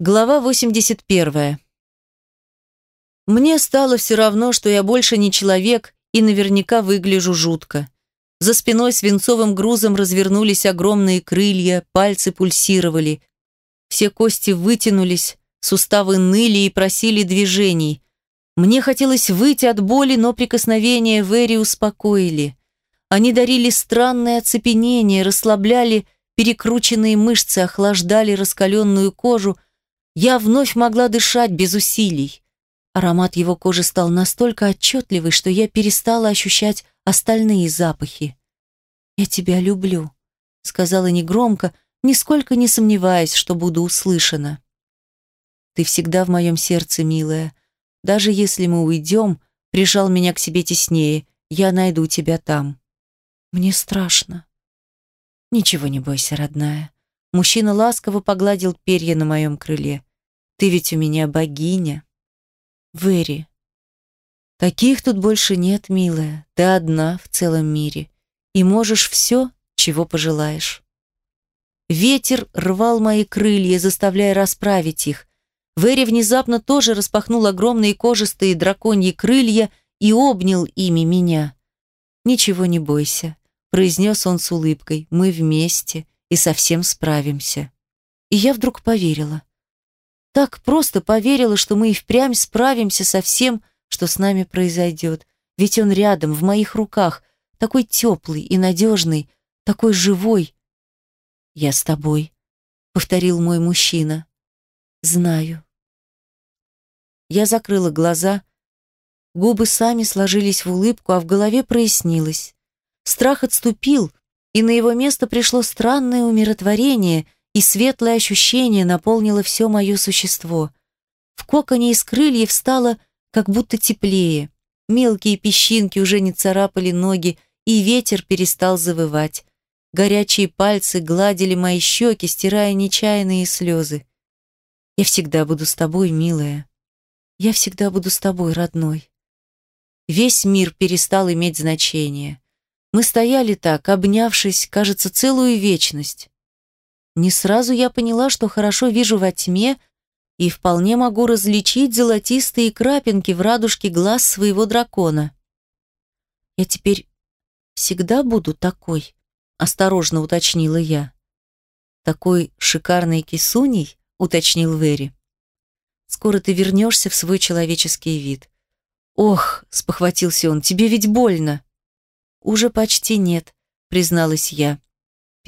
Глава 81. Мне стало все равно, что я больше не человек и наверняка выгляжу жутко. За спиной свинцовым грузом развернулись огромные крылья, пальцы пульсировали. Все кости вытянулись, суставы ныли и просили движений. Мне хотелось выйти от боли, но прикосновения Вэри успокоили. Они дарили странное оцепенение, расслабляли перекрученные мышцы, охлаждали раскаленную кожу – я вновь могла дышать без усилий. Аромат его кожи стал настолько отчетливый, что я перестала ощущать остальные запахи. «Я тебя люблю», — сказала негромко, нисколько не сомневаясь, что буду услышана. «Ты всегда в моем сердце, милая. Даже если мы уйдем, прижал меня к себе теснее, я найду тебя там». «Мне страшно». «Ничего не бойся, родная». Мужчина ласково погладил перья на моем крыле. Ты ведь у меня богиня. Вэри. Таких тут больше нет, милая. Ты одна в целом мире. И можешь все, чего пожелаешь. Ветер рвал мои крылья, заставляя расправить их. Вэри внезапно тоже распахнул огромные кожистые драконьи крылья и обнял ими меня. «Ничего не бойся», — произнес он с улыбкой. «Мы вместе и совсем справимся». И я вдруг поверила. Так просто поверила, что мы и впрямь справимся со всем, что с нами произойдет. Ведь он рядом, в моих руках, такой теплый и надежный, такой живой. «Я с тобой», — повторил мой мужчина. «Знаю». Я закрыла глаза, губы сами сложились в улыбку, а в голове прояснилось. Страх отступил, и на его место пришло странное умиротворение — и светлое ощущение наполнило все мое существо. В коконе из крыльев стало как будто теплее. Мелкие песчинки уже не царапали ноги, и ветер перестал завывать. Горячие пальцы гладили мои щеки, стирая нечаянные слезы. «Я всегда буду с тобой, милая. Я всегда буду с тобой, родной». Весь мир перестал иметь значение. Мы стояли так, обнявшись, кажется, целую вечность. Не сразу я поняла, что хорошо вижу во тьме и вполне могу различить золотистые крапинки в радужке глаз своего дракона. «Я теперь всегда буду такой?» — осторожно уточнила я. «Такой шикарный кисуней?» — уточнил Вэри. «Скоро ты вернешься в свой человеческий вид». «Ох!» — спохватился он, — «тебе ведь больно». «Уже почти нет», — призналась я.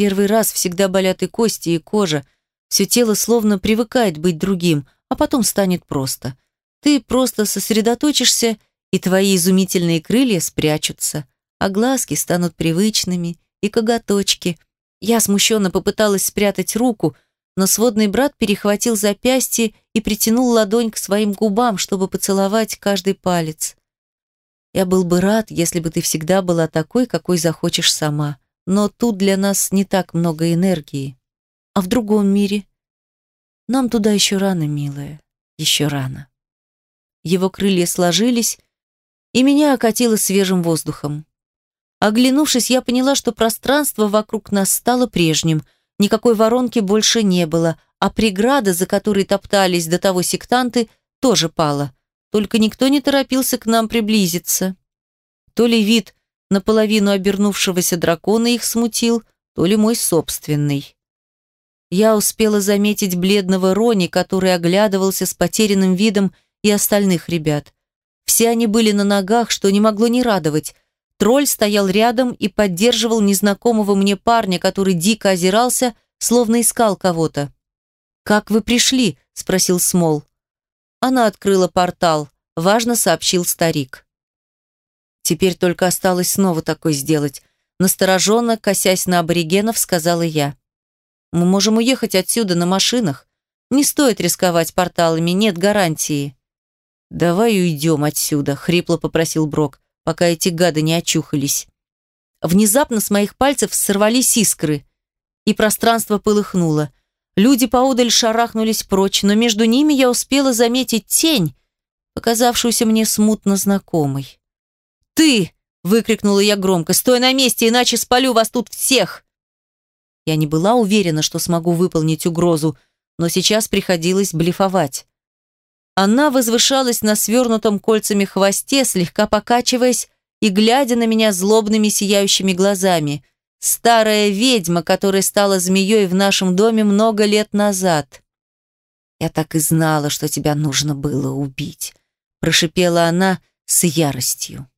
Первый раз всегда болят и кости, и кожа. Все тело словно привыкает быть другим, а потом станет просто. Ты просто сосредоточишься, и твои изумительные крылья спрячутся, а глазки станут привычными, и коготочки. Я смущенно попыталась спрятать руку, но сводный брат перехватил запястье и притянул ладонь к своим губам, чтобы поцеловать каждый палец. Я был бы рад, если бы ты всегда была такой, какой захочешь сама но тут для нас не так много энергии. А в другом мире? Нам туда еще рано, милая, еще рано. Его крылья сложились, и меня окатило свежим воздухом. Оглянувшись, я поняла, что пространство вокруг нас стало прежним, никакой воронки больше не было, а преграда, за которой топтались до того сектанты, тоже пала. Только никто не торопился к нам приблизиться. То ли вид наполовину обернувшегося дракона их смутил, то ли мой собственный. Я успела заметить бледного Рони, который оглядывался с потерянным видом и остальных ребят. Все они были на ногах, что не могло не радовать. Тролль стоял рядом и поддерживал незнакомого мне парня, который дико озирался, словно искал кого-то. «Как вы пришли?» – спросил Смол. Она открыла портал, важно сообщил старик. Теперь только осталось снова такое сделать. Настороженно, косясь на аборигенов, сказала я. «Мы можем уехать отсюда на машинах. Не стоит рисковать порталами, нет гарантии». «Давай уйдем отсюда», — хрипло попросил Брок, пока эти гады не очухались. Внезапно с моих пальцев сорвались искры, и пространство полыхнуло. Люди поодаль шарахнулись прочь, но между ними я успела заметить тень, показавшуюся мне смутно знакомой. «Ты!» – выкрикнула я громко. «Стой на месте, иначе спалю вас тут всех!» Я не была уверена, что смогу выполнить угрозу, но сейчас приходилось блефовать. Она возвышалась на свернутом кольцами хвосте, слегка покачиваясь и глядя на меня злобными сияющими глазами. Старая ведьма, которая стала змеей в нашем доме много лет назад. «Я так и знала, что тебя нужно было убить», – прошипела она с яростью.